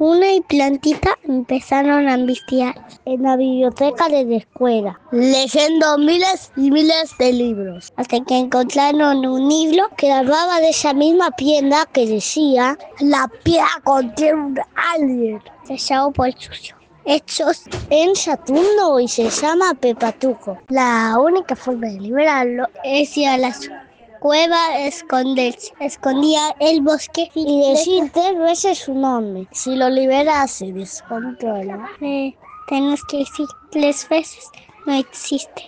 Una y plantita empezaron a investigar en la biblioteca de la escuela, leyendo miles y miles de libros, hasta que encontraron un libro que hablaba de esa misma piedra que decía, la piedra contiene un alien, sellado por el sucio. Hechos en Saturno y se llama Pepatuco. La única forma de liberarlo es ir a la cueva esconderse. Escondía el bosque y decir tres veces su nombre. Si lo liberas se descontrola. Eh, tenemos que decir tres veces. No existe.